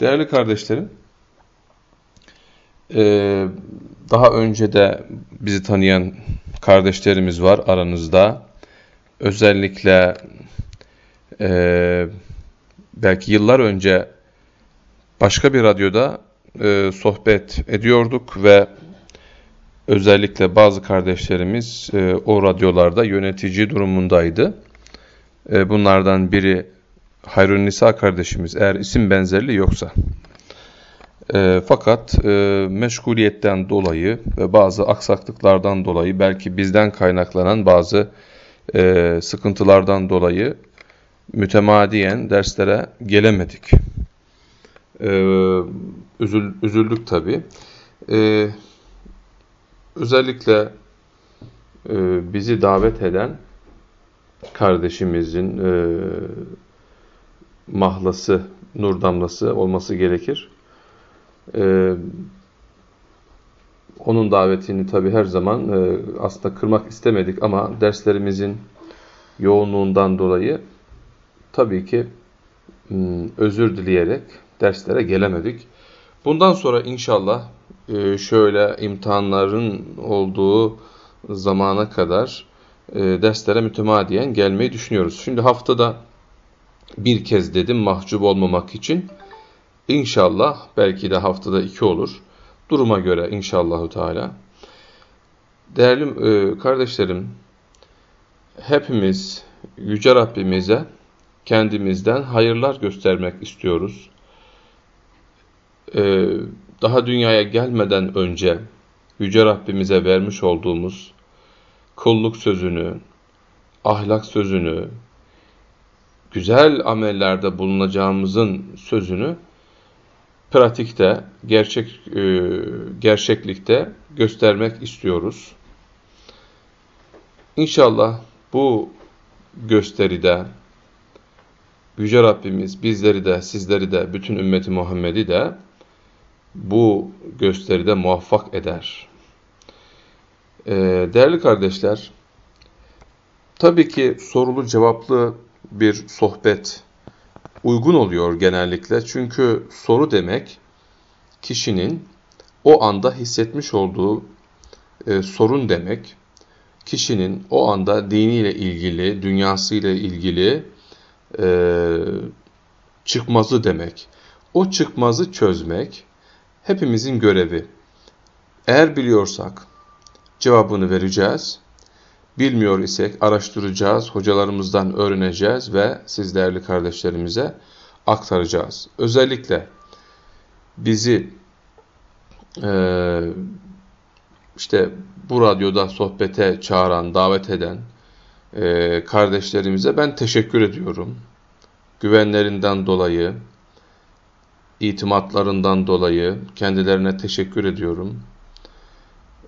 Değerli kardeşlerim, e, daha önce de bizi tanıyan kardeşlerimiz var aranızda. Özellikle e, belki yıllar önce başka bir radyoda e, sohbet ediyorduk ve özellikle bazı kardeşlerimiz o radyolarda yönetici durumundaydı. bunlardan biri Hayrun Nisa kardeşimiz eğer isim benzerliği yoksa. E, fakat e, meşguliyetten dolayı ve bazı aksaklıklardan dolayı belki bizden kaynaklanan bazı e, sıkıntılardan dolayı mütemadiyen derslere gelemedik. E, üzül, üzüldük tabi. E, özellikle e, bizi davet eden kardeşimizin e, mahlası, nur damlası olması gerekir. Ee, onun davetini tabi her zaman e, aslında kırmak istemedik ama derslerimizin yoğunluğundan dolayı tabii ki hmm, özür dileyerek derslere gelemedik. Bundan sonra inşallah e, şöyle imtihanların olduğu zamana kadar e, derslere mütemadiyen gelmeyi düşünüyoruz. Şimdi haftada bir kez dedim mahcup olmamak için. İnşallah belki de haftada iki olur. Duruma göre inşallahü teala. Değerli e, kardeşlerim, hepimiz Yüce Rabbimize kendimizden hayırlar göstermek istiyoruz. E, daha dünyaya gelmeden önce Yüce Rabbimize vermiş olduğumuz kulluk sözünü, ahlak sözünü, güzel amellerde bulunacağımızın sözünü pratikte, gerçek e, gerçeklikte göstermek istiyoruz. İnşallah bu gösteride Yüce Rabbimiz bizleri de, sizleri de, bütün ümmeti Muhammed'i de bu gösteride muvaffak eder. Ee, değerli kardeşler, tabii ki sorulu cevaplı bir sohbet uygun oluyor genellikle. Çünkü soru demek kişinin o anda hissetmiş olduğu e, sorun demek. Kişinin o anda diniyle ilgili, dünyasıyla ilgili e, çıkmazı demek. O çıkmazı çözmek hepimizin görevi. Eğer biliyorsak cevabını vereceğiz. Bilmiyor isek araştıracağız, hocalarımızdan öğreneceğiz ve siz değerli kardeşlerimize aktaracağız. Özellikle bizi e, işte bu radyoda sohbete çağıran, davet eden e, kardeşlerimize ben teşekkür ediyorum. Güvenlerinden dolayı, itimatlarından dolayı kendilerine teşekkür ediyorum.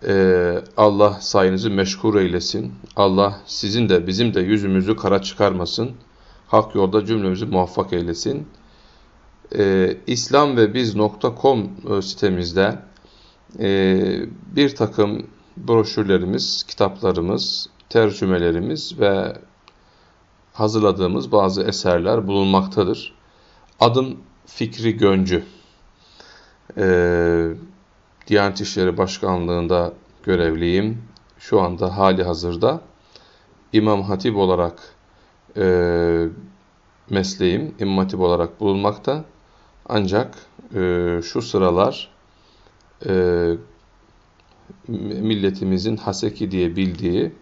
Ee, Allah sayınızı meşgul eylesin. Allah sizin de bizim de yüzümüzü kara çıkarmasın. Hak yolda cümlemizi muvaffak eylesin. Ee, İslam ve biz.com e, sitemizde e, bir takım broşürlerimiz, kitaplarımız, tercümelerimiz ve hazırladığımız bazı eserler bulunmaktadır. Adım Fikri Göncü. Ee, Diyanet İşleri Başkanlığı'nda görevliyim. Şu anda hali hazırda İmam Hatip olarak e, mesleğim İmam Hatip olarak bulunmakta. Ancak e, şu sıralar e, milletimizin Haseki diye bildiği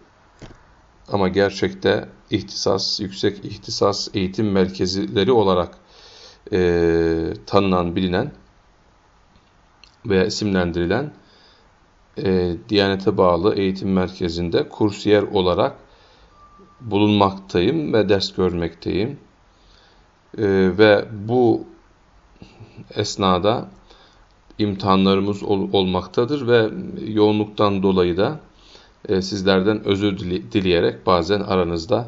ama gerçekte ihtisas, yüksek ihtisas eğitim merkezleri olarak e, tanınan, bilinen veya isimlendirilen e, Diyanete bağlı eğitim merkezinde kursiyer olarak bulunmaktayım ve ders görmekteyim. E, ve bu esnada imtihanlarımız ol, olmaktadır ve yoğunluktan dolayı da e, sizlerden özür dileyerek bazen aranızda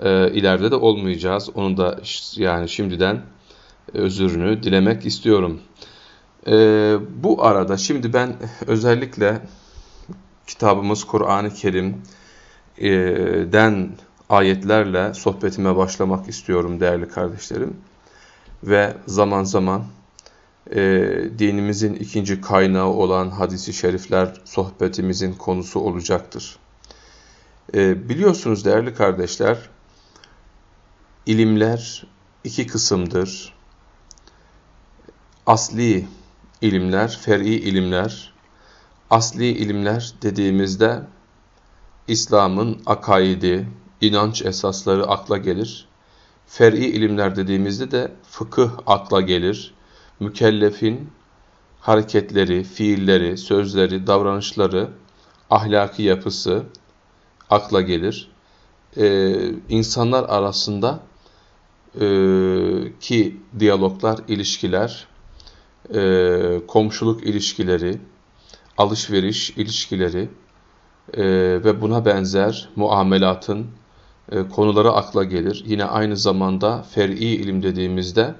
e, ileride de olmayacağız. Onu da yani şimdiden özürünü dilemek istiyorum. Ee, bu arada şimdi ben özellikle kitabımız Kur'an-ı Kerim'den ayetlerle sohbetime başlamak istiyorum değerli kardeşlerim. Ve zaman zaman e, dinimizin ikinci kaynağı olan hadisi şerifler sohbetimizin konusu olacaktır. E, biliyorsunuz değerli kardeşler, ilimler iki kısımdır. Asli ilimler, fer'i ilimler. Asli ilimler dediğimizde İslam'ın akaidi, inanç esasları akla gelir. Fer'i ilimler dediğimizde de fıkıh akla gelir. Mükellefin hareketleri, fiilleri, sözleri, davranışları, ahlaki yapısı akla gelir. Ee, insanlar arasında e, ki diyaloglar, ilişkiler, e, komşuluk ilişkileri, alışveriş ilişkileri e, ve buna benzer muamelatın e, konuları akla gelir. Yine aynı zamanda fer'i ilim dediğimizde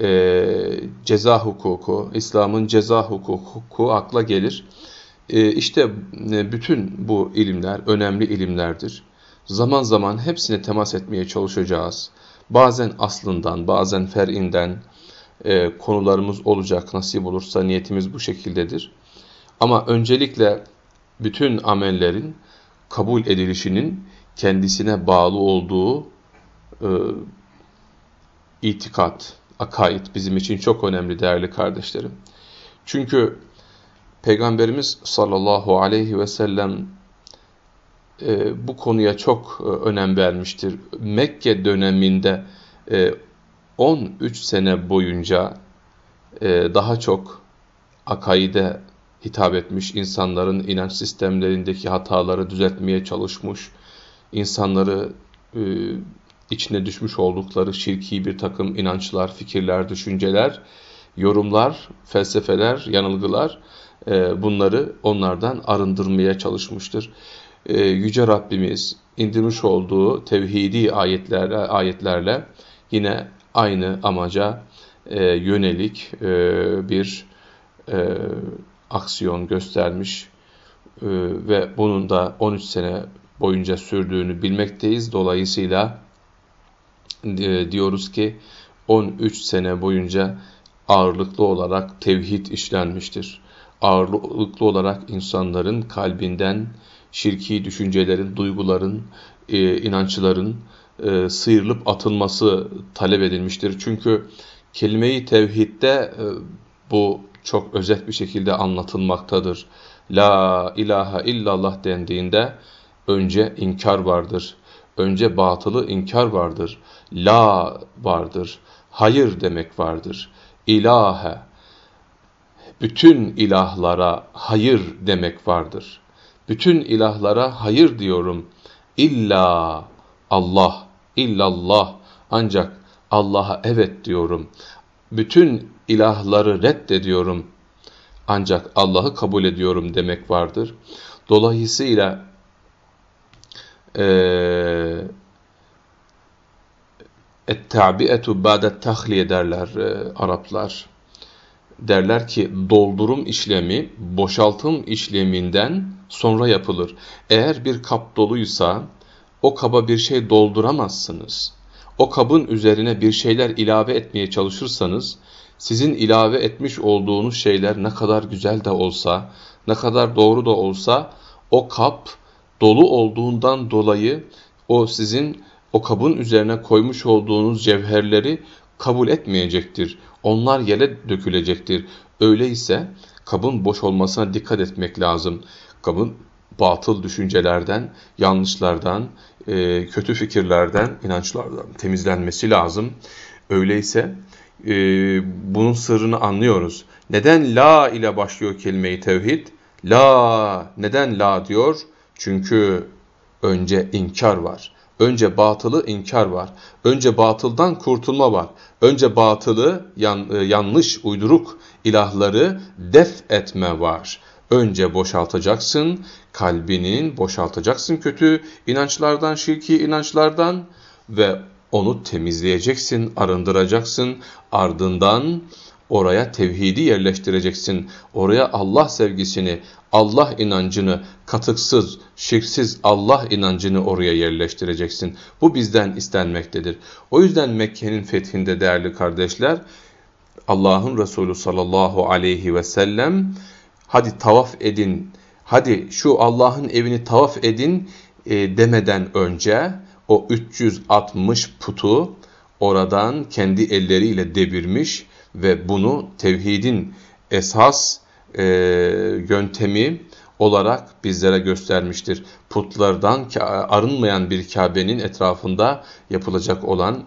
e, ceza hukuku, İslam'ın ceza hukuku akla gelir. E, işte e, bütün bu ilimler önemli ilimlerdir. Zaman zaman hepsine temas etmeye çalışacağız. Bazen aslından, bazen fer'inden e, konularımız olacak. Nasip olursa niyetimiz bu şekildedir. Ama öncelikle bütün amellerin kabul edilişinin kendisine bağlı olduğu e, itikat, akaid bizim için çok önemli değerli kardeşlerim. Çünkü Peygamberimiz sallallahu aleyhi ve sellem e, bu konuya çok e, önem vermiştir. Mekke döneminde e, 13 sene boyunca e, daha çok akaide hitap etmiş, insanların inanç sistemlerindeki hataları düzeltmeye çalışmış, insanları e, içine düşmüş oldukları şirki bir takım inançlar, fikirler, düşünceler, yorumlar, felsefeler, yanılgılar e, bunları onlardan arındırmaya çalışmıştır. E, Yüce Rabbimiz indirmiş olduğu tevhidi ayetlerle, ayetlerle yine aynı amaca e, yönelik e, bir e, aksiyon göstermiş e, ve bunun da 13 sene boyunca sürdüğünü bilmekteyiz. Dolayısıyla e, diyoruz ki 13 sene boyunca ağırlıklı olarak tevhid işlenmiştir. Ağırlıklı olarak insanların kalbinden şirki düşüncelerin, duyguların, e, inançların e, sıyrılıp atılması talep edilmiştir. Çünkü kelime-i tevhidde e, bu çok özet bir şekilde anlatılmaktadır. La ilahe illallah dendiğinde önce inkar vardır. Önce batılı inkar vardır. La vardır. Hayır demek vardır. İlahe. Bütün ilahlara hayır demek vardır. Bütün ilahlara hayır diyorum. İlla Allah, illallah. Ancak Allah'a evet diyorum. Bütün ilahları reddediyorum. Ancak Allah'ı kabul ediyorum demek vardır. Dolayısıyla et-tabi'etu ba'de tahliye derler e, Araplar. Derler ki doldurum işlemi boşaltım işleminden sonra yapılır. Eğer bir kap doluysa o kaba bir şey dolduramazsınız. O kabın üzerine bir şeyler ilave etmeye çalışırsanız sizin ilave etmiş olduğunuz şeyler ne kadar güzel de olsa, ne kadar doğru da olsa o kap dolu olduğundan dolayı o sizin o kabın üzerine koymuş olduğunuz cevherleri kabul etmeyecektir. Onlar yere dökülecektir. Öyleyse kabın boş olmasına dikkat etmek lazım. Kabın batıl düşüncelerden, yanlışlardan, e, kötü fikirlerden, inançlardan temizlenmesi lazım. Öyleyse e, bunun sırrını anlıyoruz. Neden la ile başlıyor kelime-i tevhid? La, neden la diyor? Çünkü önce inkar var. Önce batılı inkar var. Önce batıldan kurtulma var. Önce batılı yan, e, yanlış, uyduruk ilahları def etme var. Önce boşaltacaksın, kalbinin boşaltacaksın kötü inançlardan, şirki inançlardan ve onu temizleyeceksin, arındıracaksın. Ardından oraya tevhidi yerleştireceksin. Oraya Allah sevgisini, Allah inancını, katıksız, şirksiz Allah inancını oraya yerleştireceksin. Bu bizden istenmektedir. O yüzden Mekke'nin fethinde değerli kardeşler, Allah'ın Resulü sallallahu aleyhi ve sellem hadi tavaf edin, hadi şu Allah'ın evini tavaf edin e, demeden önce o 360 putu oradan kendi elleriyle devirmiş ve bunu tevhidin esas e, yöntemi olarak bizlere göstermiştir. Putlardan arınmayan bir Kabe'nin etrafında yapılacak olan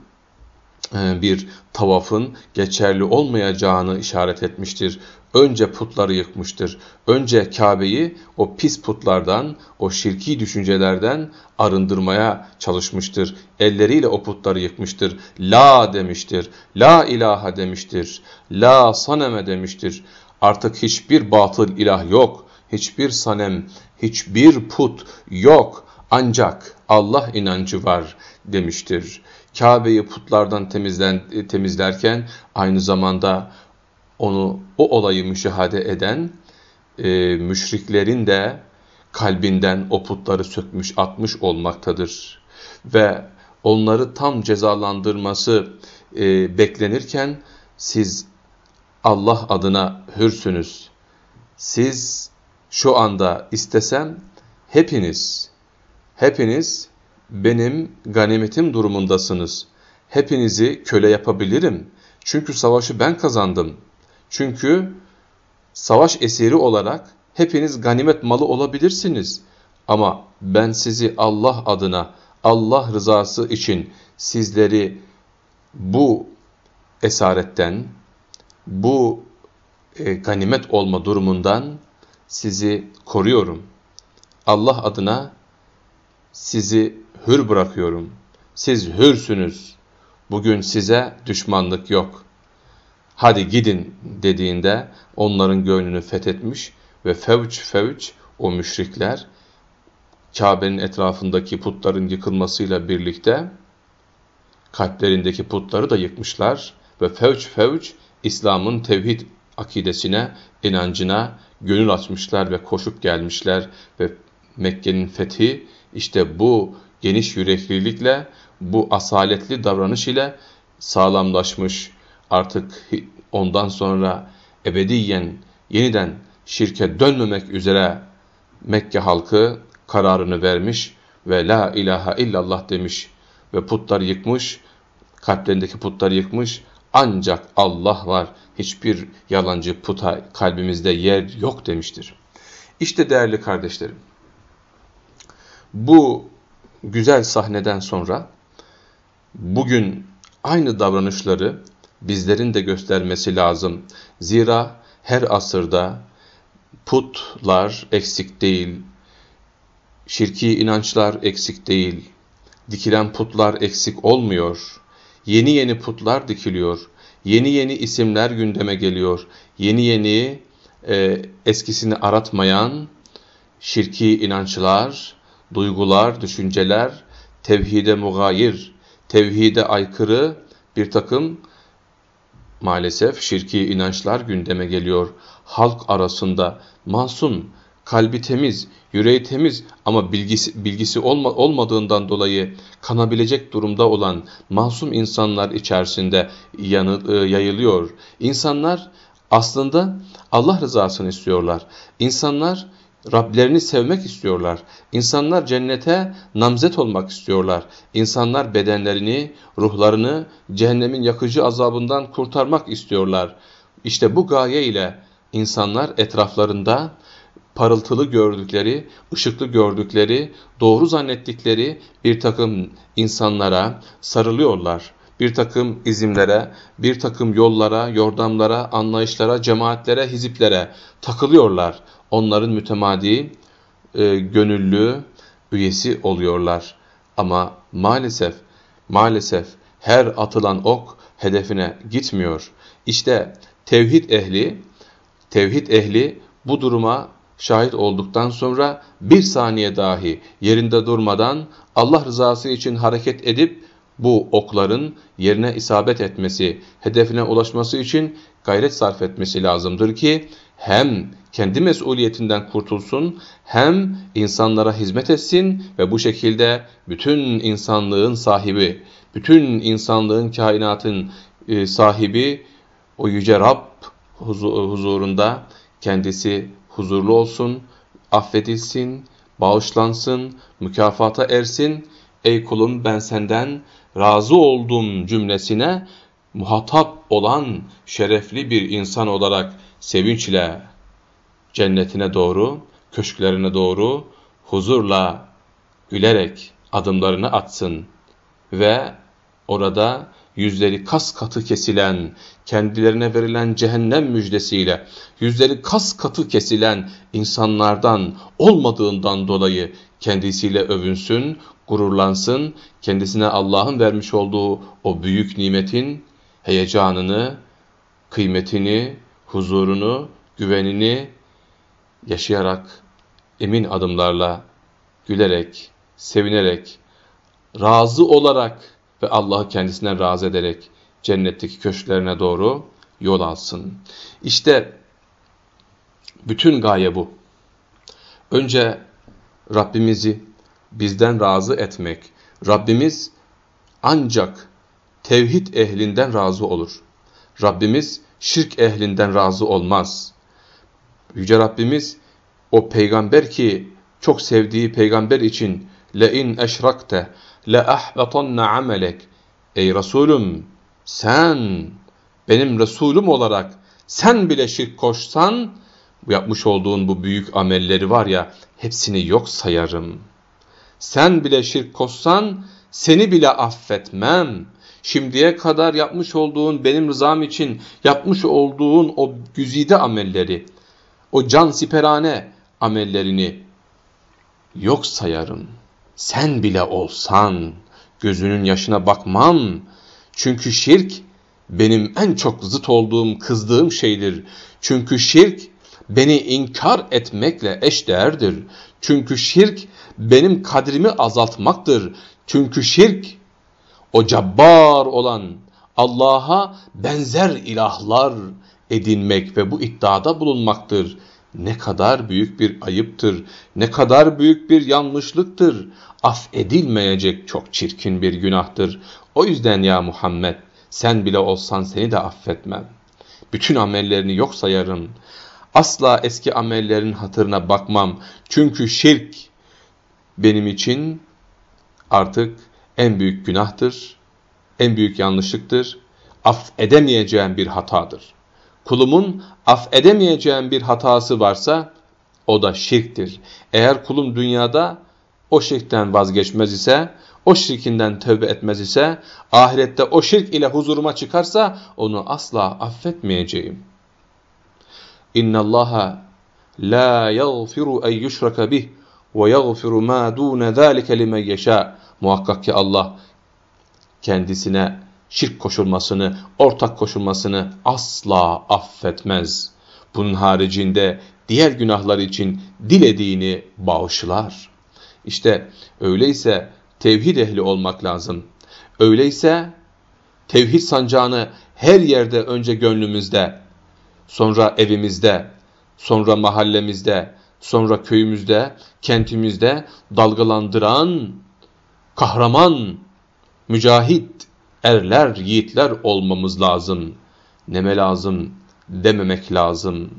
e, bir tavafın geçerli olmayacağını işaret etmiştir. Önce putları yıkmıştır. Önce Kabe'yi o pis putlardan, o şirki düşüncelerden arındırmaya çalışmıştır. Elleriyle o putları yıkmıştır. La demiştir. La ilaha demiştir. La saneme demiştir. Artık hiçbir batıl ilah yok. Hiçbir sanem, hiçbir put yok. Ancak Allah inancı var demiştir. Kabe'yi putlardan temizlen, temizlerken aynı zamanda onu o olayı müşahede eden e, müşriklerin de kalbinden o putları sökmüş atmış olmaktadır. Ve onları tam cezalandırması e, beklenirken siz Allah adına hürsünüz. Siz şu anda istesem hepiniz, hepiniz benim ganimetim durumundasınız. Hepinizi köle yapabilirim. Çünkü savaşı ben kazandım. Çünkü savaş esiri olarak hepiniz ganimet malı olabilirsiniz. Ama ben sizi Allah adına, Allah rızası için sizleri bu esaretten, bu e, ganimet olma durumundan sizi koruyorum. Allah adına sizi hür bırakıyorum. Siz hürsünüz. Bugün size düşmanlık yok. Hadi gidin dediğinde onların gönlünü fethetmiş ve fevç fevç o müşrikler Kabe'nin etrafındaki putların yıkılmasıyla birlikte kalplerindeki putları da yıkmışlar ve fevç fevç İslam'ın tevhid akidesine, inancına gönül açmışlar ve koşup gelmişler ve Mekke'nin fethi işte bu geniş yüreklilikle, bu asaletli davranış ile sağlamlaşmış. Artık ondan sonra ebediyen yeniden şirke dönmemek üzere Mekke halkı kararını vermiş ve la ilahe illallah demiş ve putları yıkmış, kalplerindeki putları yıkmış. Ancak Allah var, hiçbir yalancı puta kalbimizde yer yok demiştir. İşte değerli kardeşlerim, bu güzel sahneden sonra bugün aynı davranışları bizlerin de göstermesi lazım. Zira her asırda putlar eksik değil, şirki inançlar eksik değil, dikilen putlar eksik olmuyor. Yeni yeni putlar dikiliyor, yeni yeni isimler gündeme geliyor, yeni yeni e, eskisini aratmayan şirki inançlar, duygular, düşünceler tevhide mugayir, tevhide aykırı bir takım maalesef şirki inançlar gündeme geliyor. Halk arasında masum, kalbi temiz, yüreği temiz ama bilgisi, bilgisi olma, olmadığından dolayı kanabilecek durumda olan masum insanlar içerisinde yanı, e, yayılıyor. İnsanlar aslında Allah rızasını istiyorlar. İnsanlar Rablerini sevmek istiyorlar. İnsanlar cennete namzet olmak istiyorlar. İnsanlar bedenlerini, ruhlarını cehennemin yakıcı azabından kurtarmak istiyorlar. İşte bu gaye ile insanlar etraflarında parıltılı gördükleri, ışıklı gördükleri, doğru zannettikleri bir takım insanlara sarılıyorlar. Bir takım izimlere, bir takım yollara, yordamlara, anlayışlara, cemaatlere, hiziplere takılıyorlar onların mütemadi e, gönüllü üyesi oluyorlar. Ama maalesef, maalesef her atılan ok hedefine gitmiyor. İşte tevhid ehli, tevhid ehli bu duruma şahit olduktan sonra bir saniye dahi yerinde durmadan Allah rızası için hareket edip bu okların yerine isabet etmesi, hedefine ulaşması için gayret sarf etmesi lazımdır ki hem kendi mesuliyetinden kurtulsun hem insanlara hizmet etsin ve bu şekilde bütün insanlığın sahibi, bütün insanlığın kainatın e, sahibi o yüce Rab huzurunda kendisi huzurlu olsun, affedilsin, bağışlansın, mükafata ersin. Ey kulum ben senden razı oldum cümlesine muhatap olan şerefli bir insan olarak sevinçle cennetine doğru, köşklerine doğru huzurla, gülerek adımlarını atsın ve orada yüzleri kas katı kesilen, kendilerine verilen cehennem müjdesiyle, yüzleri kas katı kesilen insanlardan olmadığından dolayı kendisiyle övünsün, gururlansın, kendisine Allah'ın vermiş olduğu o büyük nimetin heyecanını, kıymetini, huzurunu, güvenini yaşayarak, emin adımlarla, gülerek, sevinerek, razı olarak ve Allah'ı kendisinden razı ederek cennetteki köşklerine doğru yol alsın. İşte bütün gaye bu. Önce Rabbimizi bizden razı etmek. Rabbimiz ancak tevhid ehlinden razı olur. Rabbimiz şirk ehlinden razı olmaz. Yüce Rabbimiz o peygamber ki çok sevdiği peygamber için le in eşrakte le ahbatanna amelek ey Resulüm sen benim Resulüm olarak sen bile şirk koşsan yapmış olduğun bu büyük amelleri var ya hepsini yok sayarım. Sen bile şirk koşsan seni bile affetmem. Şimdiye kadar yapmış olduğun benim rızam için yapmış olduğun o güzide amelleri, o can siperane amellerini yok sayarım. Sen bile olsan gözünün yaşına bakmam. Çünkü şirk benim en çok zıt olduğum, kızdığım şeydir. Çünkü şirk beni inkar etmekle eşdeğerdir. Çünkü şirk benim kadrimi azaltmaktır. Çünkü şirk o cabbar olan Allah'a benzer ilahlar edinmek ve bu iddiada bulunmaktır. Ne kadar büyük bir ayıptır, ne kadar büyük bir yanlışlıktır, affedilmeyecek çok çirkin bir günahtır. O yüzden ya Muhammed, sen bile olsan seni de affetmem. Bütün amellerini yok sayarım. Asla eski amellerin hatırına bakmam. Çünkü şirk benim için artık en büyük günahtır, en büyük yanlışlıktır, af edemeyeceğim bir hatadır. Kulumun af edemeyeceğim bir hatası varsa o da şirktir. Eğer kulum dünyada o şirkten vazgeçmez ise, o şirkinden tövbe etmez ise, ahirette o şirk ile huzuruma çıkarsa onu asla affetmeyeceğim. İnna Allaha la yaghfiru en yushraka bih ve yaghfiru ma dun zalika limen yasha. Muhakkak ki Allah kendisine şirk koşulmasını, ortak koşulmasını asla affetmez. Bunun haricinde diğer günahlar için dilediğini bağışlar. İşte öyleyse tevhid ehli olmak lazım. Öyleyse tevhid sancağını her yerde önce gönlümüzde, sonra evimizde, sonra mahallemizde, sonra köyümüzde, kentimizde dalgalandıran kahraman, mücahit, erler, yiğitler olmamız lazım. Neme lazım, dememek lazım.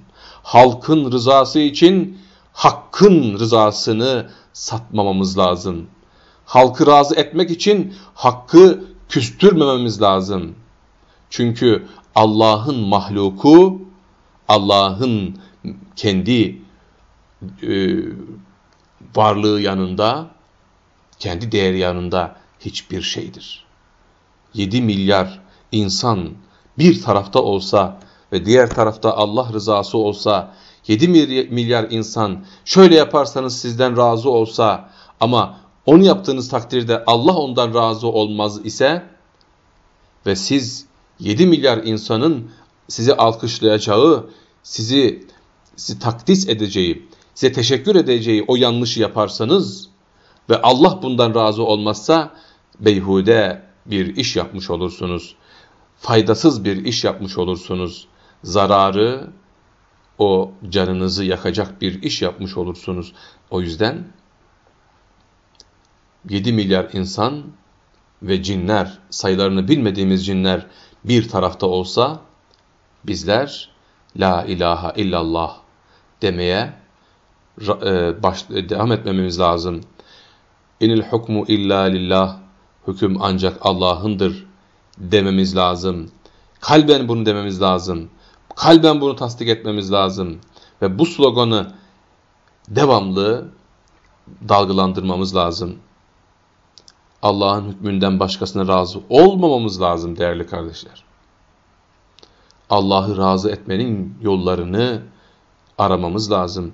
Halkın rızası için hakkın rızasını satmamamız lazım. Halkı razı etmek için hakkı küstürmememiz lazım. Çünkü Allah'ın mahluku, Allah'ın kendi e, varlığı yanında, kendi değeri yanında hiçbir şeydir. 7 milyar insan bir tarafta olsa ve diğer tarafta Allah rızası olsa, 7 milyar insan şöyle yaparsanız sizden razı olsa ama onu yaptığınız takdirde Allah ondan razı olmaz ise ve siz 7 milyar insanın sizi alkışlayacağı, sizi, sizi takdis edeceği, size teşekkür edeceği o yanlışı yaparsanız ve Allah bundan razı olmazsa beyhude bir iş yapmış olursunuz. Faydasız bir iş yapmış olursunuz. Zararı, o canınızı yakacak bir iş yapmış olursunuz. O yüzden 7 milyar insan ve cinler, sayılarını bilmediğimiz cinler bir tarafta olsa bizler La ilahe illallah demeye e, baş, devam etmemiz lazım. İnil hukmu illa lillah hüküm ancak Allah'ındır dememiz lazım. Kalben bunu dememiz lazım. Kalben bunu tasdik etmemiz lazım. Ve bu sloganı devamlı dalgalandırmamız lazım. Allah'ın hükmünden başkasına razı olmamamız lazım değerli kardeşler. Allah'ı razı etmenin yollarını aramamız lazım.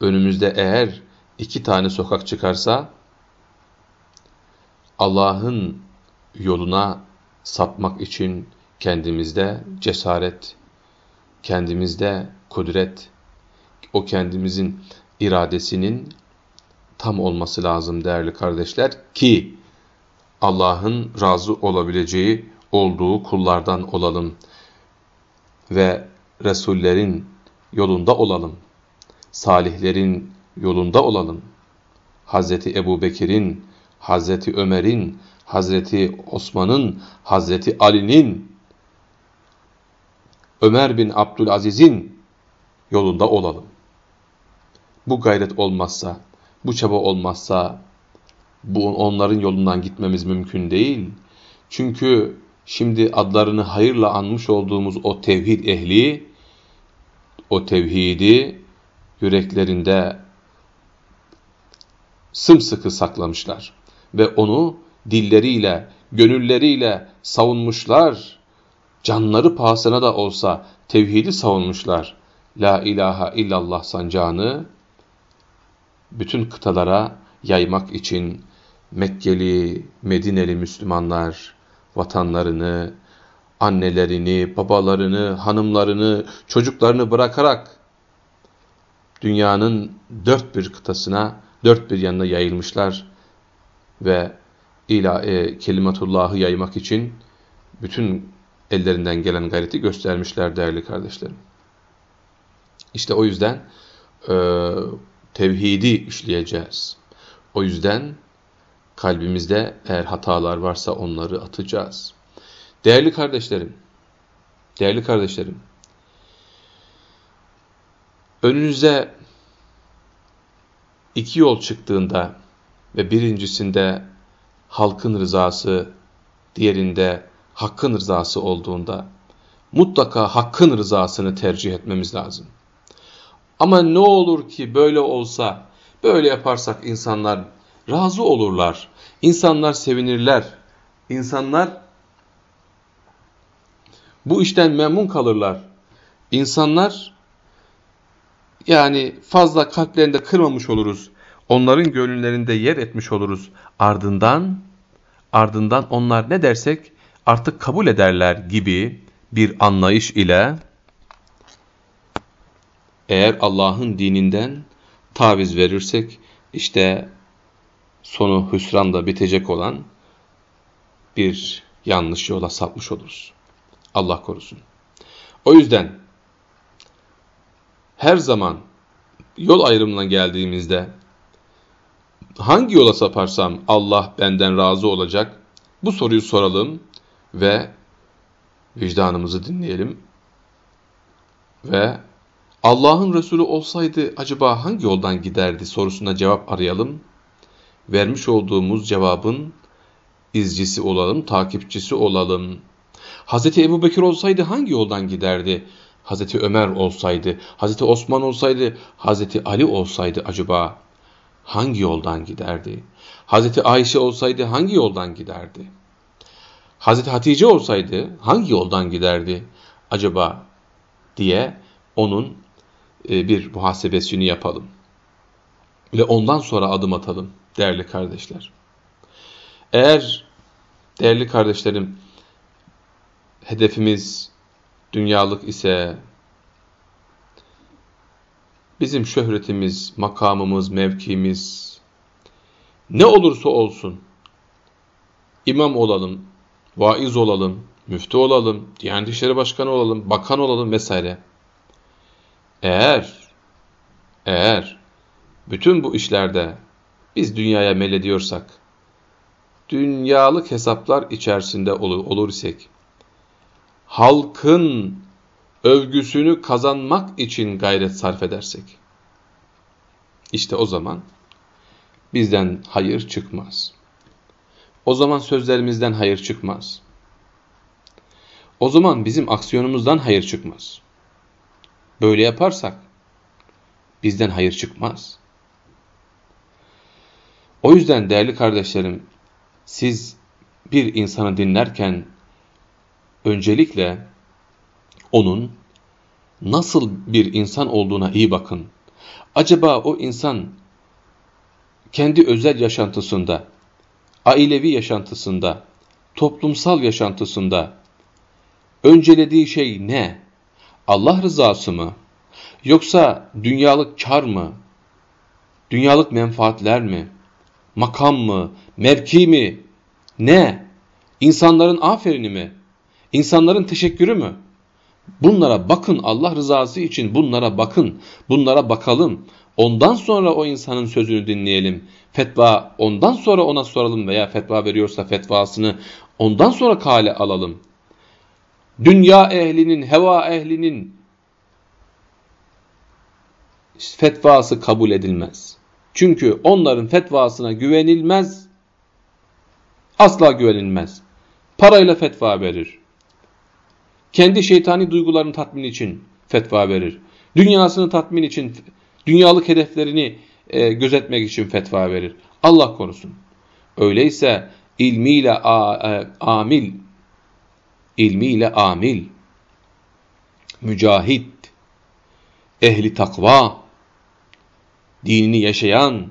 Önümüzde eğer iki tane sokak çıkarsa Allah'ın yoluna sapmak için kendimizde cesaret, kendimizde kudret, o kendimizin iradesinin tam olması lazım değerli kardeşler ki Allah'ın razı olabileceği olduğu kullardan olalım ve Resullerin yolunda olalım. Salihlerin yolunda olalım. Hazreti Ebu Bekir'in, Hazreti Ömer'in, Hazreti Osman'ın, Hazreti Ali'nin, Ömer bin Abdülaziz'in yolunda olalım. Bu gayret olmazsa, bu çaba olmazsa, bu onların yolundan gitmemiz mümkün değil. Çünkü şimdi adlarını hayırla anmış olduğumuz o tevhid ehli, o tevhidi yüreklerinde sımsıkı saklamışlar. Ve onu dilleriyle, gönülleriyle savunmuşlar. Canları pahasına da olsa tevhidi savunmuşlar. La ilahe illallah sancağını bütün kıtalara yaymak için Mekkeli, Medineli Müslümanlar vatanlarını, annelerini, babalarını, hanımlarını, çocuklarını bırakarak dünyanın dört bir kıtasına, dört bir yanına yayılmışlar ve ila e, kelimatullahı yaymak için bütün ellerinden gelen gayreti göstermişler değerli kardeşlerim. İşte o yüzden e, tevhidi işleyeceğiz. O yüzden kalbimizde eğer hatalar varsa onları atacağız. Değerli kardeşlerim, değerli kardeşlerim, önünüze iki yol çıktığında ve birincisinde halkın rızası, diğerinde hakkın rızası olduğunda mutlaka hakkın rızasını tercih etmemiz lazım. Ama ne olur ki böyle olsa, böyle yaparsak insanlar razı olurlar. İnsanlar sevinirler. İnsanlar bu işten memnun kalırlar. İnsanlar yani fazla kalplerinde kırmamış oluruz. Onların gönüllerinde yer etmiş oluruz. Ardından ardından onlar ne dersek artık kabul ederler gibi bir anlayış ile eğer Allah'ın dininden taviz verirsek işte sonu hüsranla bitecek olan bir yanlış yola sapmış oluruz. Allah korusun. O yüzden her zaman yol ayrımına geldiğimizde hangi yola saparsam Allah benden razı olacak? Bu soruyu soralım ve vicdanımızı dinleyelim. Ve Allah'ın Resulü olsaydı acaba hangi yoldan giderdi sorusuna cevap arayalım vermiş olduğumuz cevabın izcisi olalım, takipçisi olalım. Hazreti Ebu Bekir olsaydı hangi yoldan giderdi? Hazreti Ömer olsaydı, Hazreti Osman olsaydı, Hazreti Ali olsaydı acaba hangi yoldan giderdi? Hazreti Ayşe olsaydı hangi yoldan giderdi? Hazreti Hatice olsaydı hangi yoldan giderdi acaba diye onun e, bir muhasebesini yapalım. Ve ondan sonra adım atalım değerli kardeşler. Eğer değerli kardeşlerim hedefimiz dünyalık ise bizim şöhretimiz, makamımız, mevkimiz ne olursa olsun imam olalım, vaiz olalım, müftü olalım, Diyanet İşleri Başkanı olalım, bakan olalım vesaire. Eğer eğer bütün bu işlerde biz dünyaya melediyorsak, dünyalık hesaplar içerisinde olur, olur isek, halkın övgüsünü kazanmak için gayret sarf edersek, işte o zaman bizden hayır çıkmaz. O zaman sözlerimizden hayır çıkmaz. O zaman bizim aksiyonumuzdan hayır çıkmaz. Böyle yaparsak bizden hayır çıkmaz. O yüzden değerli kardeşlerim, siz bir insanı dinlerken öncelikle onun nasıl bir insan olduğuna iyi bakın. Acaba o insan kendi özel yaşantısında, ailevi yaşantısında, toplumsal yaşantısında öncelediği şey ne? Allah rızası mı? Yoksa dünyalık kar mı? Dünyalık menfaatler mi? Makam mı? Mevki mi? Ne? İnsanların aferini mi? İnsanların teşekkürü mü? Bunlara bakın Allah rızası için bunlara bakın. Bunlara bakalım. Ondan sonra o insanın sözünü dinleyelim. Fetva ondan sonra ona soralım veya fetva veriyorsa fetvasını ondan sonra kale alalım. Dünya ehlinin, heva ehlinin fetvası kabul edilmez. Çünkü onların fetvasına güvenilmez, asla güvenilmez. Parayla fetva verir. Kendi şeytani duygularını tatmin için fetva verir. Dünyasını tatmin için, dünyalık hedeflerini e, gözetmek için fetva verir. Allah korusun. Öyleyse ilmiyle a, e, amil, ilmiyle amil, mücahit, ehli takva, dinini yaşayan,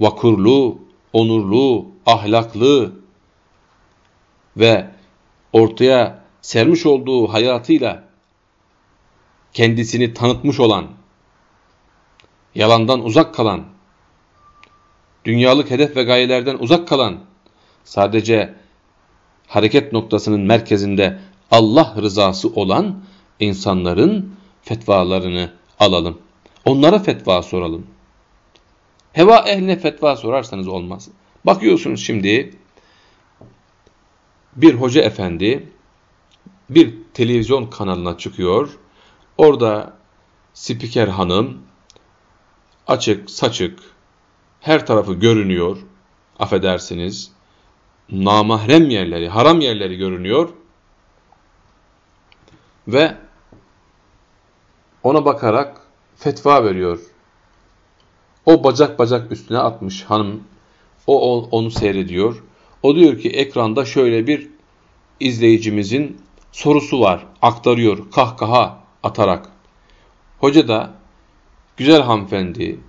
vakurlu, onurlu, ahlaklı ve ortaya sermiş olduğu hayatıyla kendisini tanıtmış olan, yalandan uzak kalan, dünyalık hedef ve gayelerden uzak kalan, sadece hareket noktasının merkezinde Allah rızası olan insanların fetvalarını alalım. Onlara fetva soralım. Heva ehline fetva sorarsanız olmaz. Bakıyorsunuz şimdi bir hoca efendi bir televizyon kanalına çıkıyor. Orada spiker hanım açık saçık her tarafı görünüyor. Affedersiniz. Namahrem yerleri, haram yerleri görünüyor. Ve ona bakarak fetva veriyor. O bacak bacak üstüne atmış hanım. O onu seyrediyor. O diyor ki ekranda şöyle bir izleyicimizin sorusu var. Aktarıyor kahkaha atarak. Hoca da güzel hanımefendi,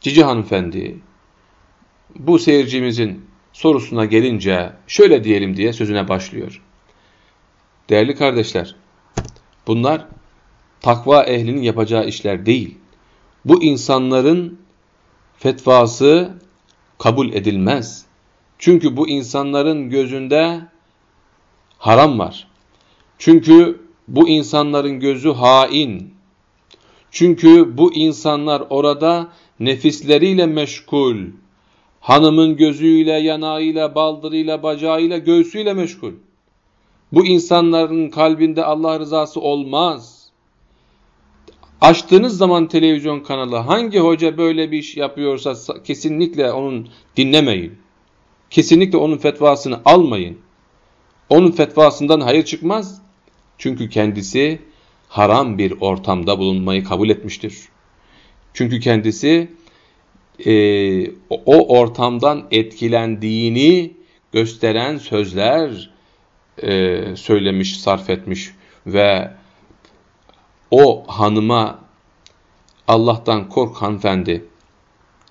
cici hanımefendi bu seyircimizin sorusuna gelince şöyle diyelim diye sözüne başlıyor. Değerli kardeşler, bunlar takva ehlinin yapacağı işler değil. Bu insanların fetvası kabul edilmez. Çünkü bu insanların gözünde haram var. Çünkü bu insanların gözü hain. Çünkü bu insanlar orada nefisleriyle meşgul. Hanımın gözüyle, yanağıyla, baldırıyla, bacağıyla, göğsüyle meşgul. Bu insanların kalbinde Allah rızası olmaz. Açtığınız zaman televizyon kanalı hangi hoca böyle bir iş yapıyorsa kesinlikle onun dinlemeyin. Kesinlikle onun fetvasını almayın. Onun fetvasından hayır çıkmaz. Çünkü kendisi haram bir ortamda bulunmayı kabul etmiştir. Çünkü kendisi e, o ortamdan etkilendiğini gösteren sözler e, söylemiş, sarf etmiş ve o hanıma Allah'tan kork hanımefendi,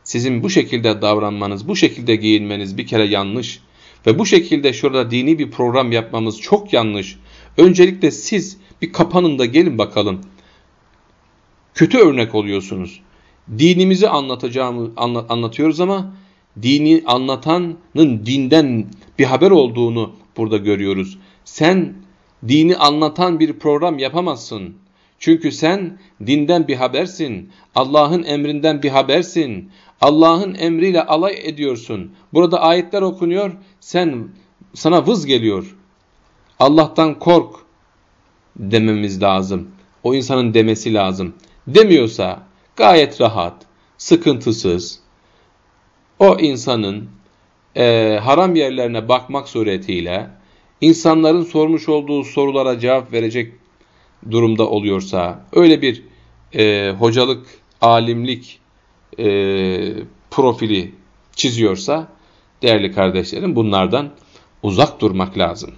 sizin bu şekilde davranmanız, bu şekilde giyinmeniz bir kere yanlış ve bu şekilde şurada dini bir program yapmamız çok yanlış. Öncelikle siz bir kapanın da gelin bakalım. Kötü örnek oluyorsunuz. Dinimizi anlatacağımı anla, anlatıyoruz ama dini anlatanın dinden bir haber olduğunu burada görüyoruz. Sen dini anlatan bir program yapamazsın. Çünkü sen dinden bir habersin. Allah'ın emrinden bir habersin. Allah'ın emriyle alay ediyorsun. Burada ayetler okunuyor. Sen sana vız geliyor. Allah'tan kork. dememiz lazım. O insanın demesi lazım. Demiyorsa gayet rahat, sıkıntısız o insanın e, haram yerlerine bakmak suretiyle insanların sormuş olduğu sorulara cevap verecek durumda oluyorsa, öyle bir e, hocalık, alimlik e, profili çiziyorsa, değerli kardeşlerim bunlardan uzak durmak lazım.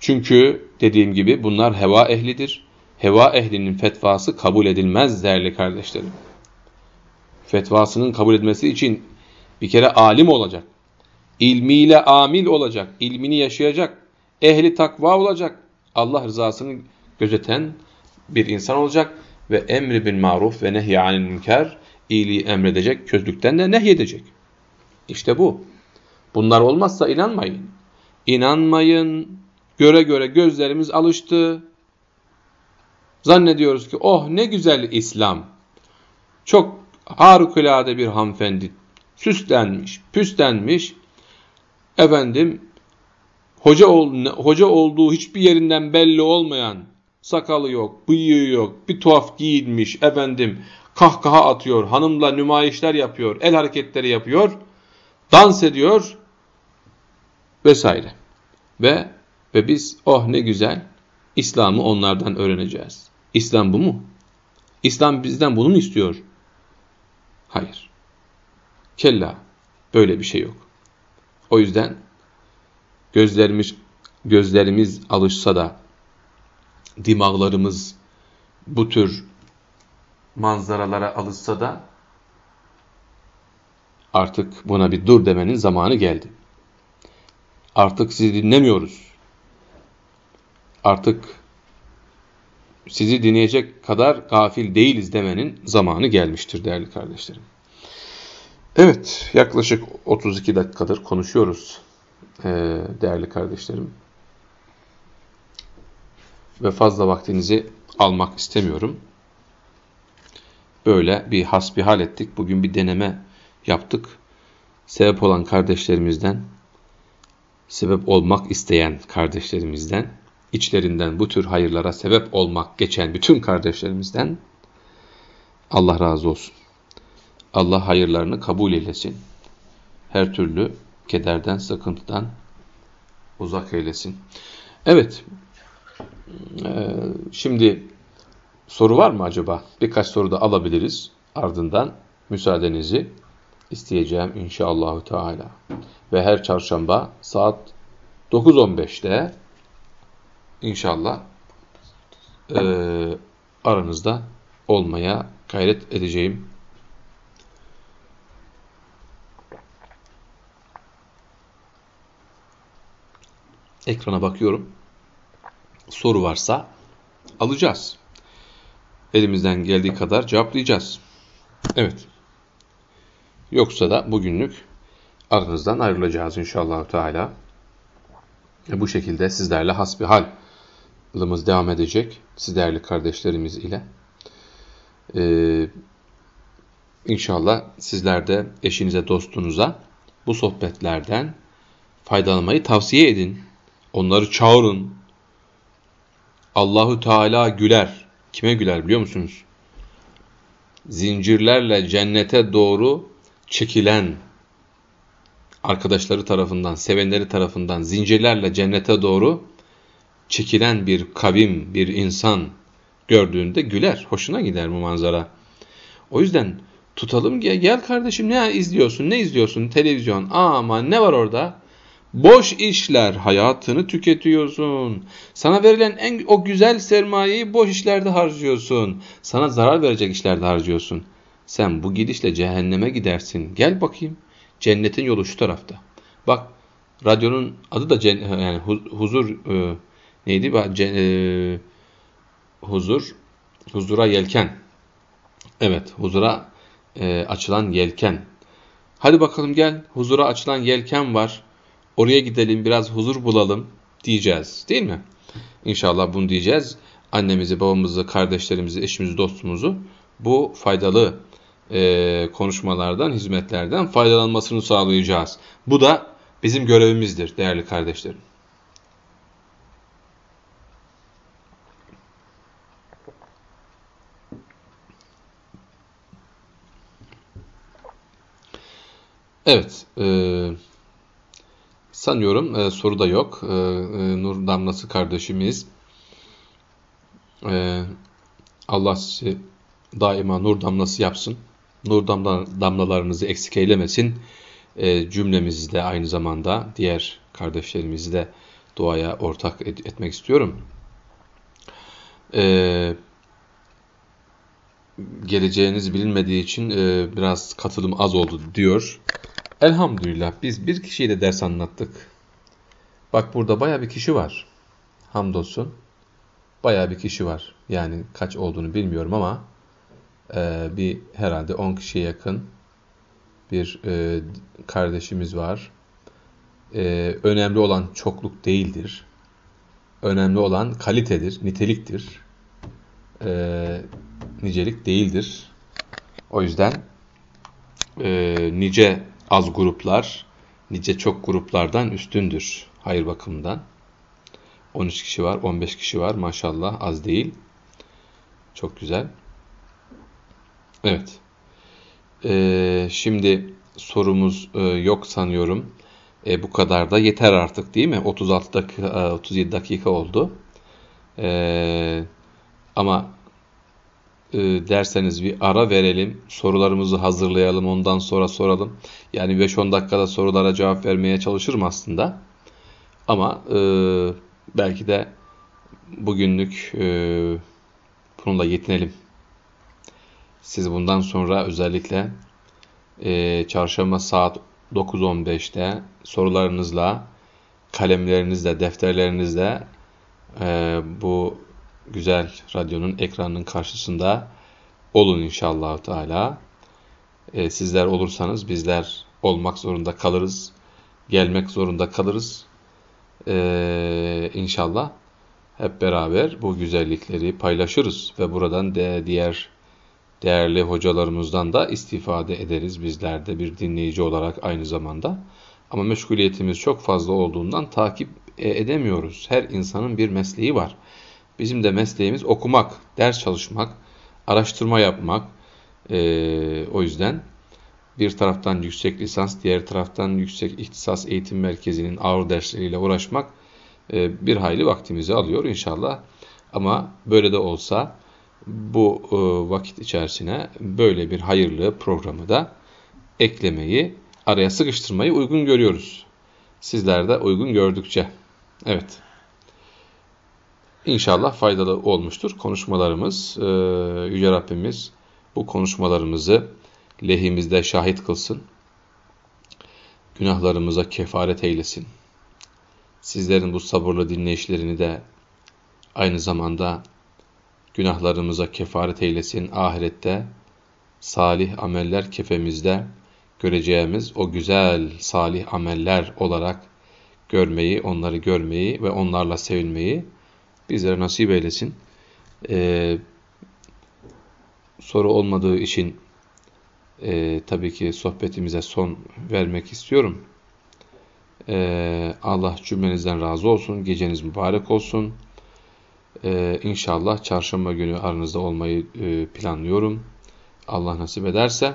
Çünkü dediğim gibi bunlar heva ehlidir. Heva ehlinin fetvası kabul edilmez değerli kardeşlerim. Fetvasının kabul edilmesi için bir kere alim olacak. İlmiyle amil olacak. ilmini yaşayacak. Ehli takva olacak. Allah rızasını gözeten bir insan olacak ve emri bin maruf ve nehy anil münker iyiliği emredecek, közlükten de nehyedecek. İşte bu. Bunlar olmazsa inanmayın. İnanmayın. Göre göre gözlerimiz alıştı. Zannediyoruz ki oh ne güzel İslam. Çok harikulade bir hanımefendi. Süslenmiş, püslenmiş. Efendim hoca, ol, hoca olduğu hiçbir yerinden belli olmayan sakalı yok, bıyığı yok, bir tuhaf giyinmiş efendim kahkaha atıyor, hanımla nümayişler yapıyor, el hareketleri yapıyor, dans ediyor vesaire. Ve ve biz oh ne güzel İslam'ı onlardan öğreneceğiz. İslam bu mu? İslam bizden bunu mu istiyor? Hayır. Kella. Böyle bir şey yok. O yüzden gözlerimiz gözlerimiz alışsa da dimağlarımız bu tür manzaralara alışsa da artık buna bir dur demenin zamanı geldi. Artık sizi dinlemiyoruz. Artık sizi dinleyecek kadar gafil değiliz demenin zamanı gelmiştir değerli kardeşlerim. Evet, yaklaşık 32 dakikadır konuşuyoruz değerli kardeşlerim. Ve fazla vaktinizi almak istemiyorum. Böyle bir hasbihal ettik. Bugün bir deneme yaptık. Sebep olan kardeşlerimizden, sebep olmak isteyen kardeşlerimizden, içlerinden bu tür hayırlara sebep olmak geçen bütün kardeşlerimizden Allah razı olsun. Allah hayırlarını kabul eylesin. Her türlü kederden, sıkıntıdan uzak eylesin. Evet, ee, şimdi soru var mı acaba? Birkaç soru da alabiliriz. Ardından müsaadenizi isteyeceğim inşallahü teala. Ve her çarşamba saat 9.15'te inşallah e, aranızda olmaya gayret edeceğim. Ekrana bakıyorum. Soru varsa alacağız. Elimizden geldiği kadar cevaplayacağız. Evet. Yoksa da bugünlük aranızdan ayrılacağız inşallah Teala. Bu şekilde sizlerle hasbihal yılımız devam edecek. Siz değerli kardeşlerimiz ile. Ee, inşallah sizler de eşinize, dostunuza bu sohbetlerden faydalanmayı tavsiye edin. Onları çağırın. Allahu Teala güler. Kime güler biliyor musunuz? Zincirlerle cennete doğru çekilen arkadaşları tarafından, sevenleri tarafından zincirlerle cennete doğru çekilen bir kavim, bir insan gördüğünde güler. Hoşuna gider bu manzara. O yüzden tutalım gel, kardeşim ne izliyorsun, ne izliyorsun televizyon. Ama ne var orada? Boş işler, hayatını tüketiyorsun. Sana verilen en o güzel sermayeyi boş işlerde harcıyorsun. Sana zarar verecek işlerde harcıyorsun. Sen bu gidişle cehenneme gidersin. Gel bakayım. Cennetin yolu şu tarafta. Bak radyonun adı da yani huzur e, neydi? E, huzur huzura yelken. Evet, huzura e, açılan yelken. Hadi bakalım gel. Huzura açılan yelken var. Oraya gidelim biraz huzur bulalım diyeceğiz değil mi? İnşallah bunu diyeceğiz. Annemizi, babamızı, kardeşlerimizi, eşimizi, dostumuzu bu faydalı e, konuşmalardan, hizmetlerden faydalanmasını sağlayacağız. Bu da bizim görevimizdir değerli kardeşlerim. Evet, e, sanıyorum e, soru da yok. E, e, Nur Damlası kardeşimiz, e, Allah sizi daima nur damlası yapsın. Nur damla, damlalarınızı eksik eylemesin. E, cümlemizi de aynı zamanda diğer kardeşlerimizi de duaya ortak et, etmek istiyorum. E, geleceğiniz bilinmediği için e, biraz katılım az oldu diyor. Elhamdülillah biz bir kişiye de ders anlattık. Bak burada baya bir kişi var. Hamdolsun. Baya bir kişi var. Yani kaç olduğunu bilmiyorum ama e, bir herhalde 10 kişiye yakın bir e, kardeşimiz var. E, önemli olan çokluk değildir. Önemli olan kalitedir, niteliktir. E, nicelik değildir. O yüzden e, nice az gruplar, nice çok gruplardan üstündür hayır bakımından. 13 kişi var, 15 kişi var maşallah az değil. Çok güzel. Evet. Ee, şimdi sorumuz e, yok sanıyorum. E, bu kadar da yeter artık değil mi? 36 dakika, 37 dakika oldu. E, ama e, derseniz bir ara verelim. Sorularımızı hazırlayalım. Ondan sonra soralım. Yani 5-10 dakikada sorulara cevap vermeye çalışırım aslında. Ama e, belki de bugünlük e, bununla yetinelim. Siz bundan sonra özellikle e, çarşamba saat 9.15'te sorularınızla, kalemlerinizle, defterlerinizle e, bu güzel radyonun ekranının karşısında olun inşallah Teala. E, sizler olursanız bizler olmak zorunda kalırız, gelmek zorunda kalırız. E, inşallah hep beraber bu güzellikleri paylaşırız ve buradan de diğer değerli hocalarımızdan da istifade ederiz bizler de bir dinleyici olarak aynı zamanda. Ama meşguliyetimiz çok fazla olduğundan takip e, edemiyoruz. Her insanın bir mesleği var. Bizim de mesleğimiz okumak, ders çalışmak, araştırma yapmak. Ee, o yüzden bir taraftan yüksek lisans, diğer taraftan yüksek ihtisas eğitim merkezinin ağır dersleriyle uğraşmak e, bir hayli vaktimizi alıyor inşallah. Ama böyle de olsa bu e, vakit içerisine böyle bir hayırlı programı da eklemeyi, araya sıkıştırmayı uygun görüyoruz. Sizler de uygun gördükçe. Evet. İnşallah faydalı olmuştur konuşmalarımız. Ee, Yüce Rabbimiz bu konuşmalarımızı lehimizde şahit kılsın. Günahlarımıza kefaret eylesin. Sizlerin bu sabırlı dinleyişlerini de aynı zamanda günahlarımıza kefaret eylesin. Ahirette salih ameller kefemizde göreceğimiz o güzel salih ameller olarak görmeyi, onları görmeyi ve onlarla sevilmeyi bizlere nasip eylesin. Ee, soru olmadığı için e, tabii ki sohbetimize son vermek istiyorum. Ee, Allah cümlenizden razı olsun. Geceniz mübarek olsun. Ee, inşallah çarşamba günü aranızda olmayı e, planlıyorum. Allah nasip ederse.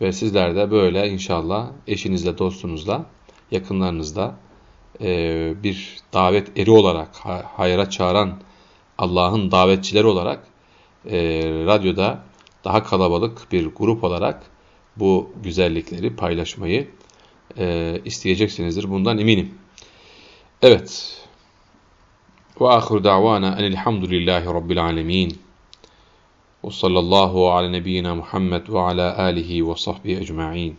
Ve sizler de böyle inşallah eşinizle, dostunuzla, yakınlarınızla e, bir davet eri olarak, hayra çağıran Allah'ın davetçileri olarak e, radyoda daha kalabalık bir grup olarak bu güzellikleri paylaşmayı e, isteyeceksinizdir. Bundan eminim. Evet. Ve ahiru da'vana enelhamdülillahi rabbil alemin. Ve sallallahu ala nebiyyina Muhammed ve ala alihi ve sahbihi ecma'in.